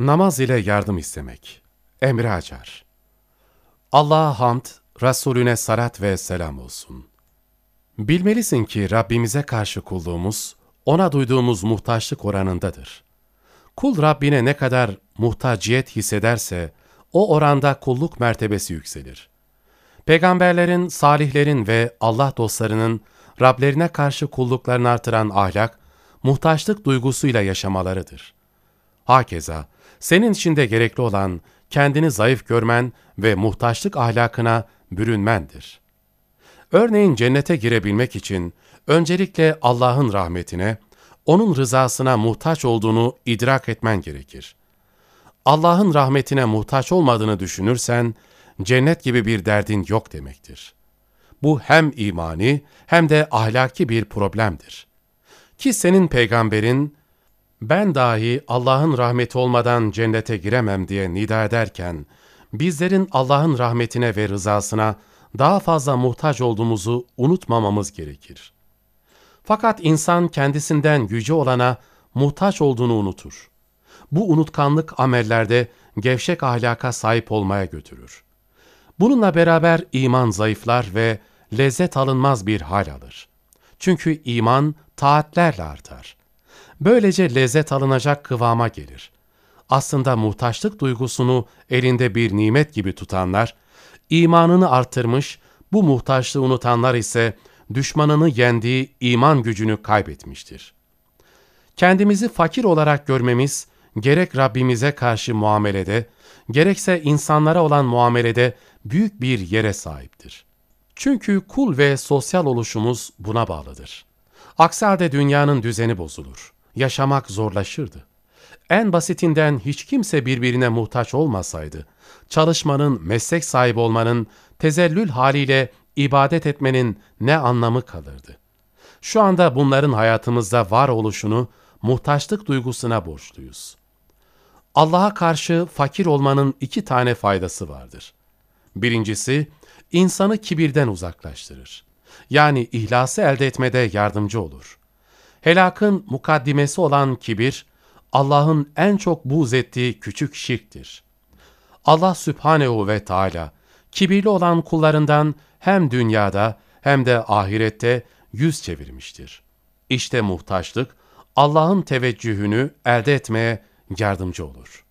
Namaz ile yardım istemek. Emre Acar Allah'a hamd, Resulüne salat ve selam olsun. Bilmelisin ki Rabbimize karşı kulluğumuz, ona duyduğumuz muhtaçlık oranındadır. Kul Rabbine ne kadar muhtaciyet hissederse, o oranda kulluk mertebesi yükselir. Peygamberlerin, salihlerin ve Allah dostlarının Rablerine karşı kulluklarını artıran ahlak, muhtaçlık duygusuyla yaşamalarıdır. Hakeza, senin için de gerekli olan kendini zayıf görmen ve muhtaçlık ahlakına bürünmendir. Örneğin cennete girebilmek için öncelikle Allah'ın rahmetine, O'nun rızasına muhtaç olduğunu idrak etmen gerekir. Allah'ın rahmetine muhtaç olmadığını düşünürsen, cennet gibi bir derdin yok demektir. Bu hem imani hem de ahlaki bir problemdir. Ki senin peygamberin, ben dahi Allah'ın rahmeti olmadan cennete giremem diye nida ederken, bizlerin Allah'ın rahmetine ve rızasına daha fazla muhtaç olduğumuzu unutmamamız gerekir. Fakat insan kendisinden yüce olana muhtaç olduğunu unutur. Bu unutkanlık amellerde gevşek ahlaka sahip olmaya götürür. Bununla beraber iman zayıflar ve lezzet alınmaz bir hal alır. Çünkü iman taatlerle artar. Böylece lezzet alınacak kıvama gelir. Aslında muhtaçlık duygusunu elinde bir nimet gibi tutanlar, imanını artırmış, bu muhtaçlığı unutanlar ise düşmanını yendiği iman gücünü kaybetmiştir. Kendimizi fakir olarak görmemiz, gerek Rabbimize karşı muamelede, gerekse insanlara olan muamelede büyük bir yere sahiptir. Çünkü kul ve sosyal oluşumuz buna bağlıdır. Aksi halde dünyanın düzeni bozulur. Yaşamak zorlaşırdı. En basitinden hiç kimse birbirine muhtaç olmasaydı, çalışmanın, meslek sahibi olmanın, tezellül haliyle ibadet etmenin ne anlamı kalırdı? Şu anda bunların hayatımızda var oluşunu muhtaçlık duygusuna borçluyuz. Allah'a karşı fakir olmanın iki tane faydası vardır. Birincisi, insanı kibirden uzaklaştırır. Yani ihlası elde etmede yardımcı olur. Helakın mukaddimesi olan kibir, Allah'ın en çok buğz ettiği küçük şirktir. Allah Sübhanehu ve Teala, kibirli olan kullarından hem dünyada hem de ahirette yüz çevirmiştir. İşte muhtaçlık, Allah'ın teveccühünü elde etmeye yardımcı olur.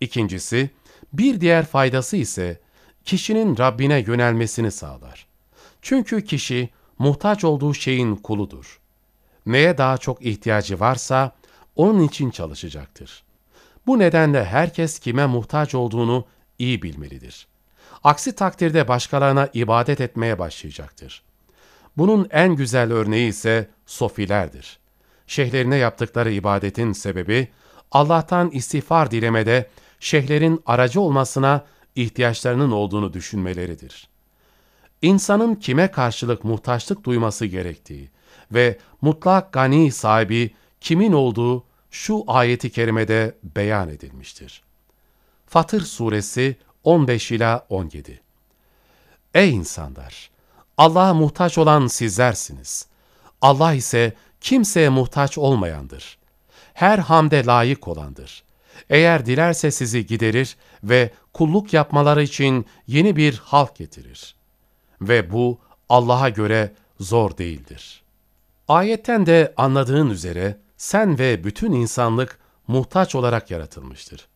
İkincisi, bir diğer faydası ise kişinin Rabbine yönelmesini sağlar. Çünkü kişi muhtaç olduğu şeyin kuludur. Neye daha çok ihtiyacı varsa onun için çalışacaktır. Bu nedenle herkes kime muhtaç olduğunu iyi bilmelidir. Aksi takdirde başkalarına ibadet etmeye başlayacaktır. Bunun en güzel örneği ise sofilerdir. Şeyhlerine yaptıkları ibadetin sebebi Allah'tan istiğfar dilemede şeyhlerin aracı olmasına ihtiyaçlarının olduğunu düşünmeleridir. İnsanın kime karşılık muhtaçlık duyması gerektiği ve mutlak gani sahibi kimin olduğu şu ayeti kerimede beyan edilmiştir. Fatır suresi 15 ila 17. Ey insanlar! Allah'a muhtaç olan sizlersiniz. Allah ise kimseye muhtaç olmayandır. Her hamde layık olandır. Eğer dilerse sizi giderir ve kulluk yapmaları için yeni bir halk getirir. Ve bu Allah'a göre zor değildir. Ayetten de anladığın üzere sen ve bütün insanlık muhtaç olarak yaratılmıştır.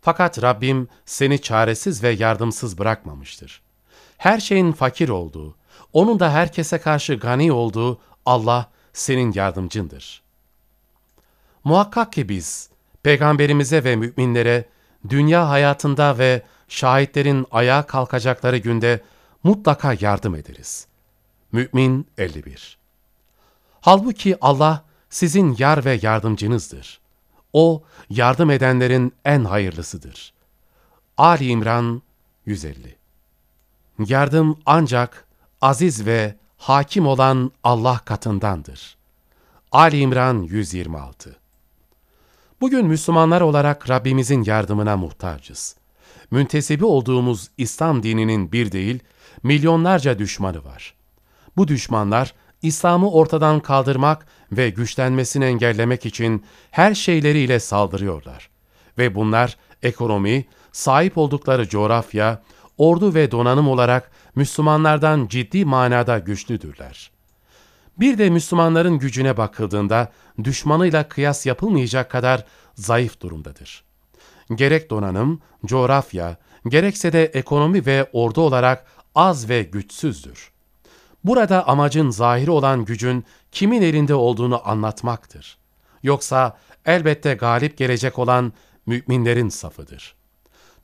Fakat Rabbim seni çaresiz ve yardımsız bırakmamıştır. Her şeyin fakir olduğu, onun da herkese karşı gani olduğu Allah senin yardımcındır. Muhakkak ki biz, peygamberimize ve müminlere dünya hayatında ve şahitlerin ayağa kalkacakları günde mutlaka yardım ederiz. Mü'min 51 Halbuki Allah sizin yar ve yardımcınızdır. O, yardım edenlerin en hayırlısıdır. Ali İmran 150 Yardım ancak aziz ve hakim olan Allah katındandır. Ali İmran 126 Bugün Müslümanlar olarak Rabbimizin yardımına muhtacız. Müntesibi olduğumuz İslam dininin bir değil, milyonlarca düşmanı var. Bu düşmanlar, İslam'ı ortadan kaldırmak ve güçlenmesini engellemek için her şeyleriyle saldırıyorlar. Ve bunlar ekonomi, sahip oldukları coğrafya, ordu ve donanım olarak Müslümanlardan ciddi manada güçlüdürler. Bir de Müslümanların gücüne bakıldığında düşmanıyla kıyas yapılmayacak kadar zayıf durumdadır. Gerek donanım, coğrafya, gerekse de ekonomi ve ordu olarak az ve güçsüzdür. Burada amacın zahiri olan gücün kimin elinde olduğunu anlatmaktır. Yoksa elbette galip gelecek olan müminlerin safıdır.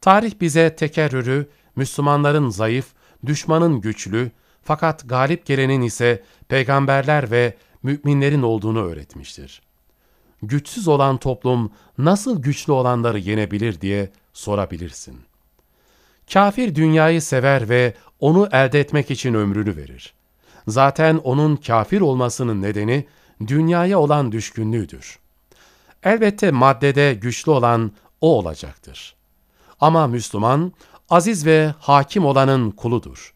Tarih bize tekerrürü, Müslümanların zayıf, düşmanın güçlü, fakat galip gelenin ise peygamberler ve müminlerin olduğunu öğretmiştir. Güçsüz olan toplum nasıl güçlü olanları yenebilir diye sorabilirsin. Kafir dünyayı sever ve onu elde etmek için ömrünü verir. Zaten onun kafir olmasının nedeni dünyaya olan düşkünlüğüdür. Elbette maddede güçlü olan o olacaktır. Ama Müslüman, aziz ve hakim olanın kuludur.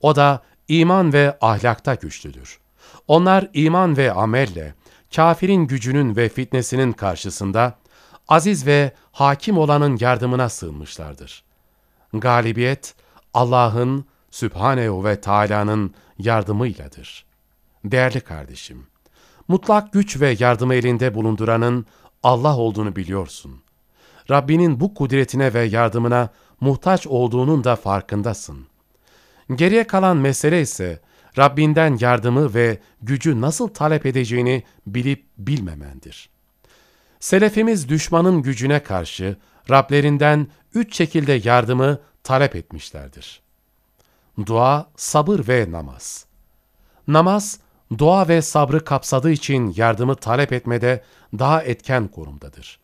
O da iman ve ahlakta güçlüdür. Onlar iman ve amelle, kafirin gücünün ve fitnesinin karşısında, aziz ve hakim olanın yardımına sığınmışlardır. Galibiyet, Allah'ın, Sübhanehu ve Teala'nın yardımıyladır. Değerli kardeşim, mutlak güç ve yardımı elinde bulunduranın Allah olduğunu biliyorsun. Rabbinin bu kudretine ve yardımına muhtaç olduğunun da farkındasın. Geriye kalan mesele ise Rabbinden yardımı ve gücü nasıl talep edeceğini bilip bilmemendir. Selefimiz düşmanın gücüne karşı Rablerinden üç şekilde yardımı talep etmişlerdir. Dua, sabır ve namaz. Namaz, dua ve sabrı kapsadığı için yardımı talep etmede daha etken konumdadır.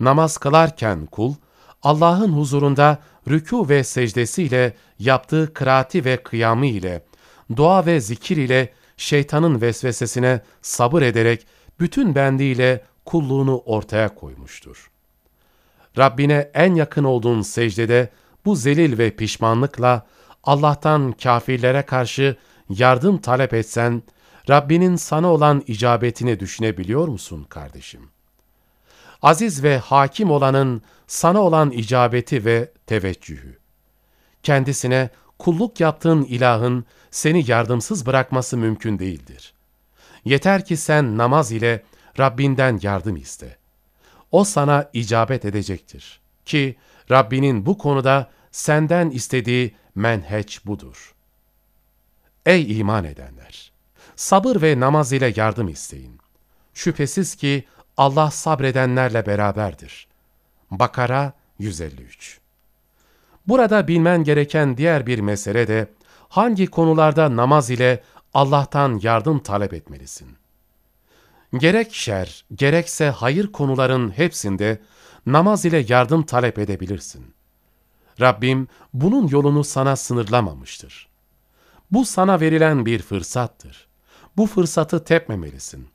Namaz kılarken kul, Allah'ın huzurunda rükû ve secdesiyle yaptığı kıraati ve kıyamı ile, dua ve zikir ile şeytanın vesvesesine sabır ederek bütün bendiyle kulluğunu ortaya koymuştur. Rabbine en yakın olduğun secdede bu zelil ve pişmanlıkla Allah'tan kafirlere karşı yardım talep etsen, Rabbinin sana olan icabetini düşünebiliyor musun kardeşim? Aziz ve hakim olanın sana olan icabeti ve teveccühü. Kendisine kulluk yaptığın ilahın seni yardımsız bırakması mümkün değildir. Yeter ki sen namaz ile Rabbinden yardım iste. O sana icabet edecektir. Ki Rabbinin bu konuda senden istediği menheç budur. Ey iman edenler! Sabır ve namaz ile yardım isteyin. Şüphesiz ki Allah sabredenlerle beraberdir. Bakara 153 Burada bilmen gereken diğer bir mesele de hangi konularda namaz ile Allah'tan yardım talep etmelisin. Gerek şer, gerekse hayır konuların hepsinde namaz ile yardım talep edebilirsin. Rabbim bunun yolunu sana sınırlamamıştır. Bu sana verilen bir fırsattır. Bu fırsatı tepmemelisin.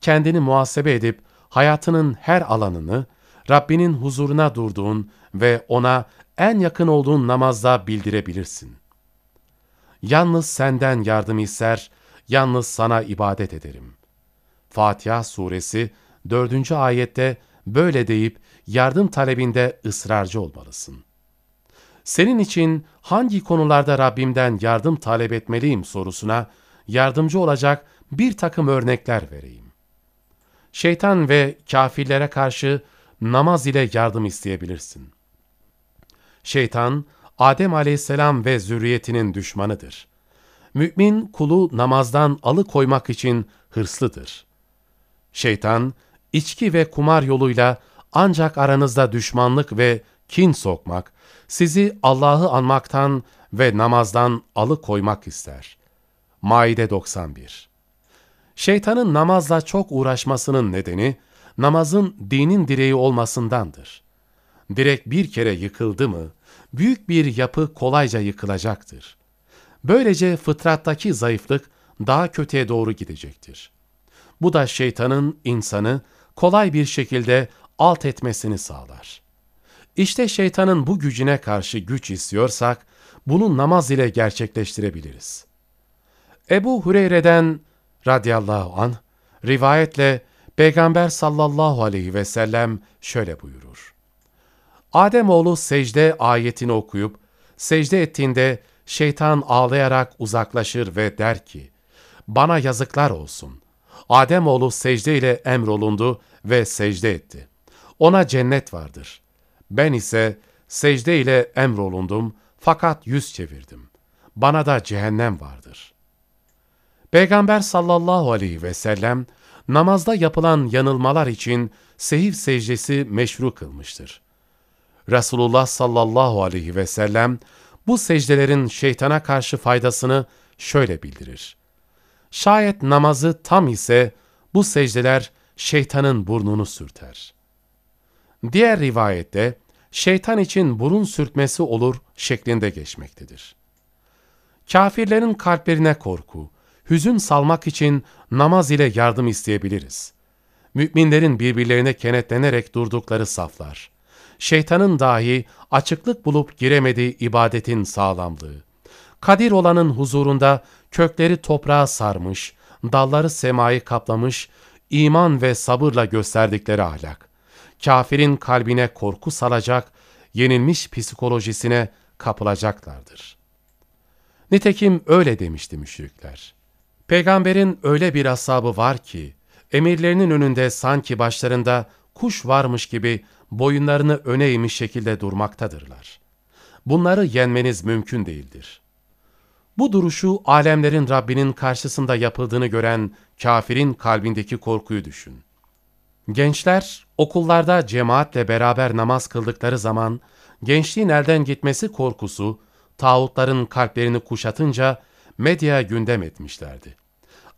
Kendini muhasebe edip hayatının her alanını Rabbinin huzuruna durduğun ve ona en yakın olduğun namazda bildirebilirsin. Yalnız senden yardım ister, yalnız sana ibadet ederim. Fatiha suresi 4. ayette böyle deyip yardım talebinde ısrarcı olmalısın. Senin için hangi konularda Rabbimden yardım talep etmeliyim sorusuna yardımcı olacak bir takım örnekler vereyim. Şeytan ve kafirlere karşı namaz ile yardım isteyebilirsin. Şeytan, Adem aleyhisselam ve zürriyetinin düşmanıdır. Mümin kulu namazdan alıkoymak için hırslıdır. Şeytan, içki ve kumar yoluyla ancak aranızda düşmanlık ve kin sokmak, sizi Allah'ı anmaktan ve namazdan alıkoymak ister. Maide 91 Şeytanın namazla çok uğraşmasının nedeni, namazın dinin direği olmasındandır. Direk bir kere yıkıldı mı, büyük bir yapı kolayca yıkılacaktır. Böylece fıtrattaki zayıflık daha kötüye doğru gidecektir. Bu da şeytanın insanı kolay bir şekilde alt etmesini sağlar. İşte şeytanın bu gücüne karşı güç istiyorsak, bunu namaz ile gerçekleştirebiliriz. Ebu Hureyre'den radıyallahu an rivayetle Peygamber sallallahu aleyhi ve sellem şöyle buyurur. Ademoğlu secde ayetini okuyup, secde ettiğinde şeytan ağlayarak uzaklaşır ve der ki, bana yazıklar olsun. Ademoğlu secde ile emrolundu ve secde etti. Ona cennet vardır. Ben ise secde ile emrolundum fakat yüz çevirdim. Bana da cehennem vardır. Peygamber sallallahu aleyhi ve sellem namazda yapılan yanılmalar için sehiv secdesi meşru kılmıştır. Resulullah sallallahu aleyhi ve sellem bu secdelerin şeytana karşı faydasını şöyle bildirir. Şayet namazı tam ise bu secdeler şeytanın burnunu sürter. Diğer rivayette şeytan için burun sürtmesi olur şeklinde geçmektedir. Kafirlerin kalplerine korku, hüzün salmak için namaz ile yardım isteyebiliriz. Müminlerin birbirlerine kenetlenerek durdukları saflar, şeytanın dahi açıklık bulup giremediği ibadetin sağlamlığı, kadir olanın huzurunda kökleri toprağa sarmış, dalları semayı kaplamış, iman ve sabırla gösterdikleri ahlak, kafirin kalbine korku salacak, yenilmiş psikolojisine kapılacaklardır. Nitekim öyle demişti müşrikler. Peygamberin öyle bir asabı var ki, emirlerinin önünde sanki başlarında kuş varmış gibi boyunlarını öne eğmiş şekilde durmaktadırlar. Bunları yenmeniz mümkün değildir. Bu duruşu alemlerin Rabbinin karşısında yapıldığını gören kafirin kalbindeki korkuyu düşün. Gençler okullarda cemaatle beraber namaz kıldıkları zaman gençliğin elden gitmesi korkusu tağutların kalplerini kuşatınca medya gündem etmişlerdi.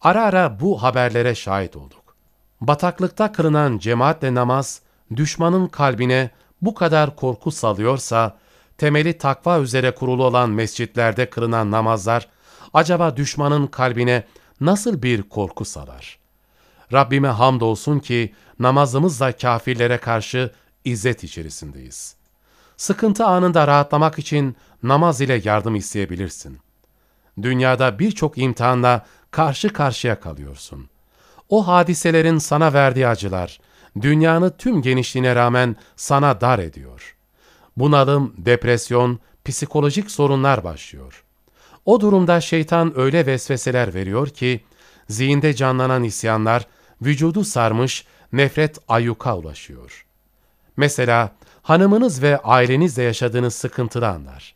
Ara ara bu haberlere şahit olduk. Bataklıkta kılınan cemaatle namaz düşmanın kalbine bu kadar korku salıyorsa temeli takva üzere kurulu olan mescitlerde kılınan namazlar acaba düşmanın kalbine nasıl bir korku salar? Rabbime hamdolsun ki namazımızla kafirlere karşı izzet içerisindeyiz. Sıkıntı anında rahatlamak için namaz ile yardım isteyebilirsin. Dünyada birçok imtihanla karşı karşıya kalıyorsun. O hadiselerin sana verdiği acılar, dünyanı tüm genişliğine rağmen sana dar ediyor. Bunalım, depresyon, psikolojik sorunlar başlıyor. O durumda şeytan öyle vesveseler veriyor ki, zihinde canlanan isyanlar, vücudu sarmış, nefret ayyuka ulaşıyor. Mesela hanımınız ve ailenizle yaşadığınız sıkıntılı anlar.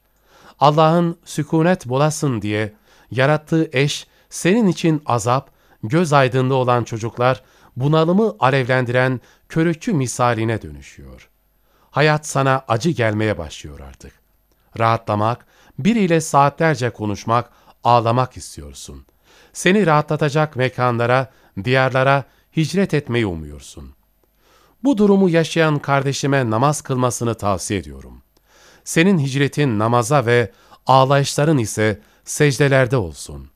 Allah'ın sükunet bulasın diye yarattığı eş senin için azap, göz aydınlığı olan çocuklar bunalımı alevlendiren körükçü misaline dönüşüyor. Hayat sana acı gelmeye başlıyor artık. Rahatlamak, biriyle saatlerce konuşmak, ağlamak istiyorsun. Seni rahatlatacak mekanlara, diyarlara hicret etmeyi umuyorsun. Bu durumu yaşayan kardeşime namaz kılmasını tavsiye ediyorum. Senin hicretin namaza ve ağlayışların ise secdelerde olsun.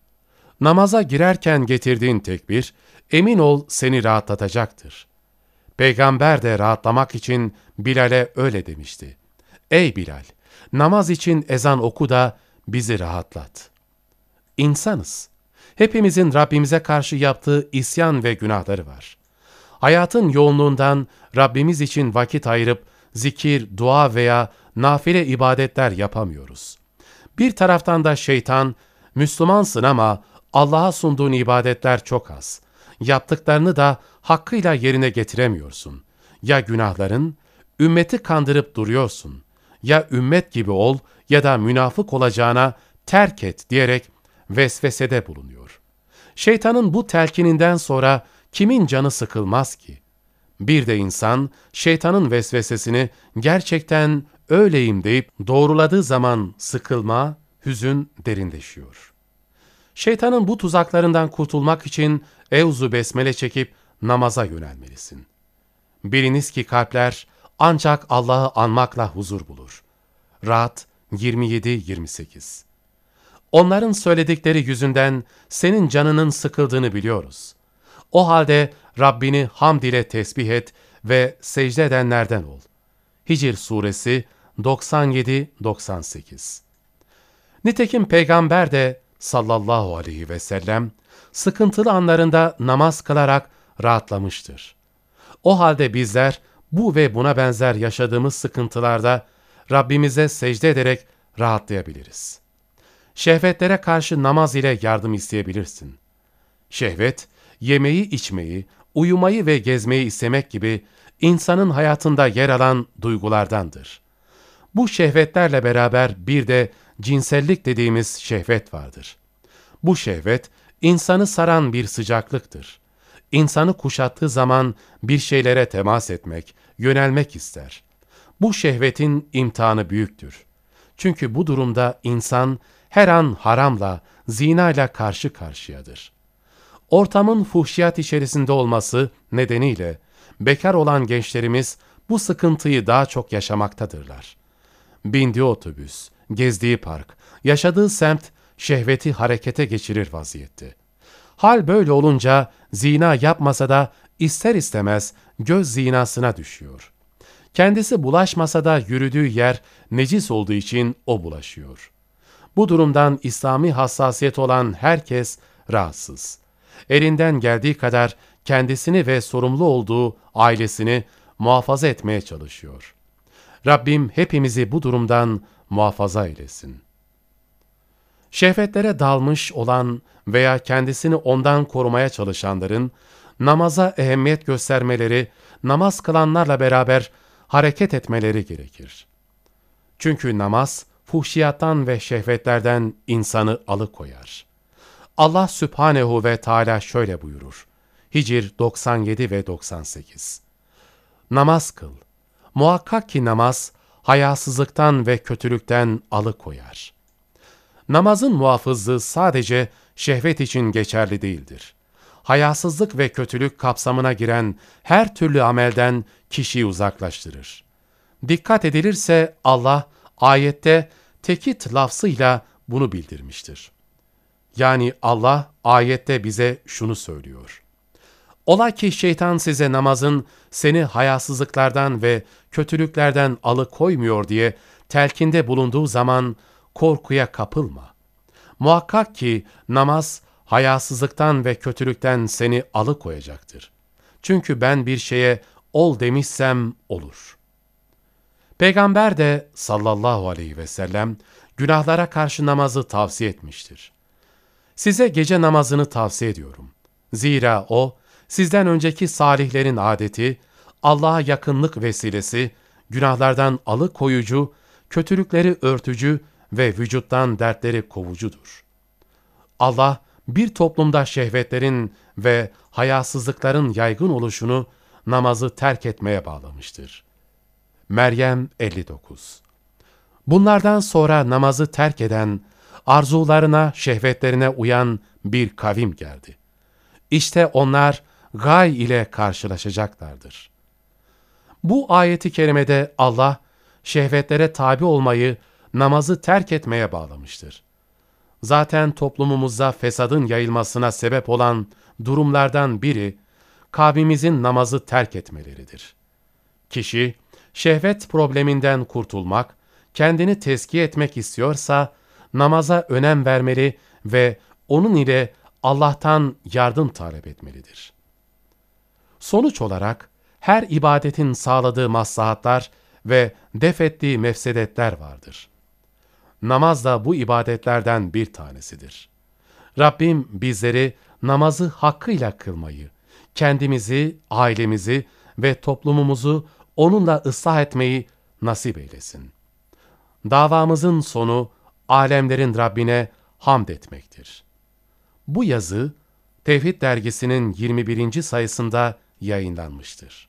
Namaza girerken getirdiğin tekbir, emin ol seni rahatlatacaktır. Peygamber de rahatlamak için Bilal'e öyle demişti. Ey Bilal, namaz için ezan oku da bizi rahatlat. İnsanız. Hepimizin Rabbimize karşı yaptığı isyan ve günahları var. Hayatın yoğunluğundan Rabbimiz için vakit ayırıp zikir, dua veya nafile ibadetler yapamıyoruz. Bir taraftan da şeytan, Müslümansın ama Allah'a sunduğun ibadetler çok az. Yaptıklarını da hakkıyla yerine getiremiyorsun. Ya günahların, ümmeti kandırıp duruyorsun. Ya ümmet gibi ol ya da münafık olacağına terk et diyerek vesvesede bulunuyor. Şeytanın bu telkininden sonra kimin canı sıkılmaz ki? Bir de insan şeytanın vesvesesini gerçekten öyleyim deyip doğruladığı zaman sıkılma, hüzün derinleşiyor. Şeytanın bu tuzaklarından kurtulmak için evzu besmele çekip namaza yönelmelisin. Biliniz ki kalpler ancak Allah'ı anmakla huzur bulur. Rahat 27-28 Onların söyledikleri yüzünden senin canının sıkıldığını biliyoruz. O halde Rabbini hamd ile tesbih et ve secde edenlerden ol. Hicr Suresi 97-98 Nitekim Peygamber de sallallahu aleyhi ve sellem sıkıntılı anlarında namaz kılarak rahatlamıştır. O halde bizler Bu ve buna benzer yaşadığımız sıkıntılarda Rabbimize secde ederek rahatlayabiliriz. Şehvetlere karşı namaz ile yardım isteyebilirsin. Şehvet, yemeği, içmeyi, uyumayı ve gezmeyi istemek gibi insanın hayatında yer alan duygulardandır. Bu şehvetlerle beraber bir de cinsellik dediğimiz şehvet vardır. Bu şehvet, insanı saran bir sıcaklıktır. İnsanı kuşattığı zaman bir şeylere temas etmek, yönelmek ister. Bu şehvetin imtihanı büyüktür. Çünkü bu durumda insan her an haramla, zinayla karşı karşıyadır. Ortamın fuhşiyat içerisinde olması nedeniyle bekar olan gençlerimiz bu sıkıntıyı daha çok yaşamaktadırlar. Bindiği otobüs, gezdiği park, yaşadığı semt şehveti harekete geçirir vaziyette. Hal böyle olunca zina yapmasa da ister istemez göz zinasına düşüyor. Kendisi bulaşmasa da yürüdüğü yer necis olduğu için o bulaşıyor. Bu durumdan İslami hassasiyet olan herkes rahatsız. Elinden geldiği kadar kendisini ve sorumlu olduğu ailesini muhafaza etmeye çalışıyor. Rabbim hepimizi bu durumdan muhafaza eylesin. Şehvetlere dalmış olan veya kendisini ondan korumaya çalışanların namaza ehemmiyet göstermeleri, namaz kılanlarla beraber hareket etmeleri gerekir. Çünkü namaz, fuhşiyattan ve şehvetlerden insanı alıkoyar. Allah Sübhanehu ve Teala şöyle buyurur. Hicr 97 ve 98 Namaz kıl. Muhakkak ki namaz, hayasızlıktan ve kötülükten alıkoyar. Namazın muhafızlığı sadece şehvet için geçerli değildir. Hayasızlık ve kötülük kapsamına giren her türlü amelden kişiyi uzaklaştırır. Dikkat edilirse Allah ayette tekit lafzıyla bunu bildirmiştir. Yani Allah ayette bize şunu söylüyor. Ola ki şeytan size namazın seni hayasızlıklardan ve kötülüklerden alıkoymuyor diye telkinde bulunduğu zaman korkuya kapılma. Muhakkak ki namaz hayasızlıktan ve kötülükten seni alıkoyacaktır. Çünkü ben bir şeye ol demişsem olur. Peygamber de sallallahu aleyhi ve sellem günahlara karşı namazı tavsiye etmiştir. Size gece namazını tavsiye ediyorum. Zira o, sizden önceki salihlerin adeti, Allah'a yakınlık vesilesi, günahlardan alıkoyucu, kötülükleri örtücü ve vücuttan dertleri kovucudur. Allah, bir toplumda şehvetlerin ve hayasızlıkların yaygın oluşunu namazı terk etmeye bağlamıştır. Meryem 59 Bunlardan sonra namazı terk eden, arzularına, şehvetlerine uyan bir kavim geldi. İşte onlar gay ile karşılaşacaklardır. Bu ayeti kerimede Allah, şehvetlere tabi olmayı, namazı terk etmeye bağlamıştır. Zaten toplumumuzda fesadın yayılmasına sebep olan durumlardan biri, kavmimizin namazı terk etmeleridir. Kişi, şehvet probleminden kurtulmak, kendini tezkiye etmek istiyorsa, namaza önem vermeli ve onun ile Allah'tan yardım talep etmelidir. Sonuç olarak, her ibadetin sağladığı maslahatlar ve def ettiği mefsedetler vardır. Namaz da bu ibadetlerden bir tanesidir. Rabbim bizleri namazı hakkıyla kılmayı, kendimizi, ailemizi ve toplumumuzu onunla ıslah etmeyi nasip eylesin. Davamızın sonu alemlerin Rabbine hamd etmektir. Bu yazı Tevhid dergisinin 21. sayısında yayınlanmıştır.